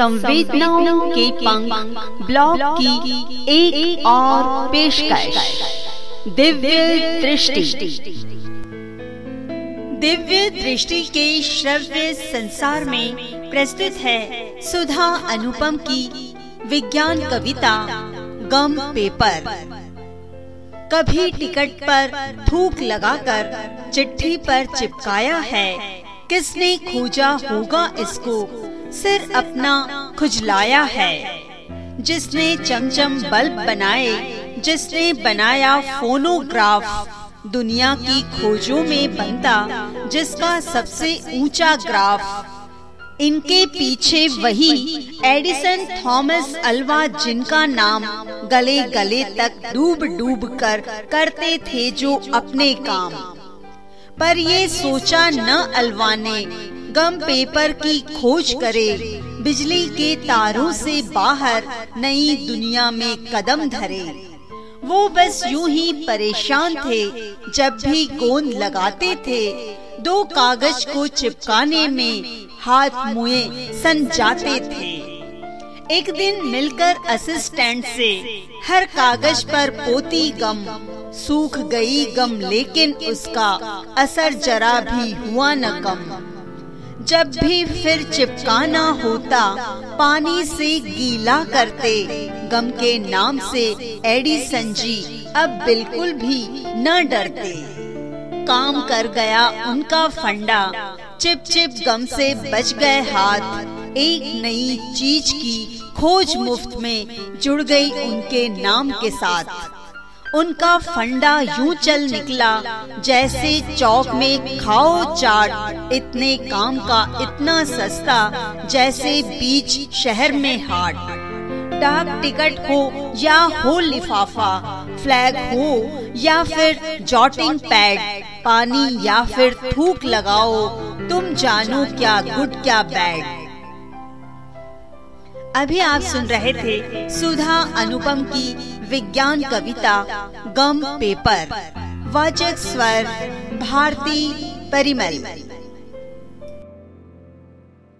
संवेदनाओं के पंख ब्लॉग की एक, और पेशकश। दिव्य दृष्टि। दिव्य दृष्टि के श्रव्य संसार में प्रस्तुत है सुधा अनुपम की विज्ञान कविता गम पेपर। कभी टिकट पर थूक लगाकर चिट्ठी पर चिपकाया है किसने खोजा होगा इसको? सिर अपना खुजलाया है। जिसने चमचम बल्ब बनाए, जिसने बनाया फोनोग्राफ, दुनिया की खोजों में बनता, जिसका सबसे ऊँचा ग्राफ। इनके पीछे वही एडिसन थॉमस अल्वा जिनका नाम गले गले तक डूब डूब कर करते थे जो अपने काम। पर ये सोचा न अलवा ने गम पेपर की खोज करे। बिजली के तारों से बाहर नई दुनिया में कदम धरे। वो बस यूँ ही परेशान थे, जब भी गोंद लगाते थे। दो कागज़ को चिपकाने में हाथ मुए सन जाते थे। एक दिन मिलकर असिस्टेंट से हर कागज़ पर पोती गम। सूख गई गम, लेकिन उसका असर जरा भी हुआ न कम। जब भी फिर चिपकाना होता, पानी से गीला करते, गम के नाम से एडिसन जी अब बिल्कुल भी न डरते। काम कर गया उनका फंडा, चिप चिप गम से बच गए हाथ। एक नई चीज़ की खोज मुफ़्त में जुड़ गई उनके नाम के साथ। उनका फंडा यूँ चल निकला, जैसे चौक में खाओ चाट, इतने काम का इतना सस्ता, जैसे बीच शहर में हाट। डाक टिकट हो या हो लिफाफा, फ्लैग हो या फिर जॉटिंग पैड, पानी या फिर थूक लगाओ, तुम जानो क्या गुड क्या बैड। अभी आप सुन रहे थे सुधा अनुपम की विज्ञान कविता गम पेपर वाचक स्वर भारती परिमल।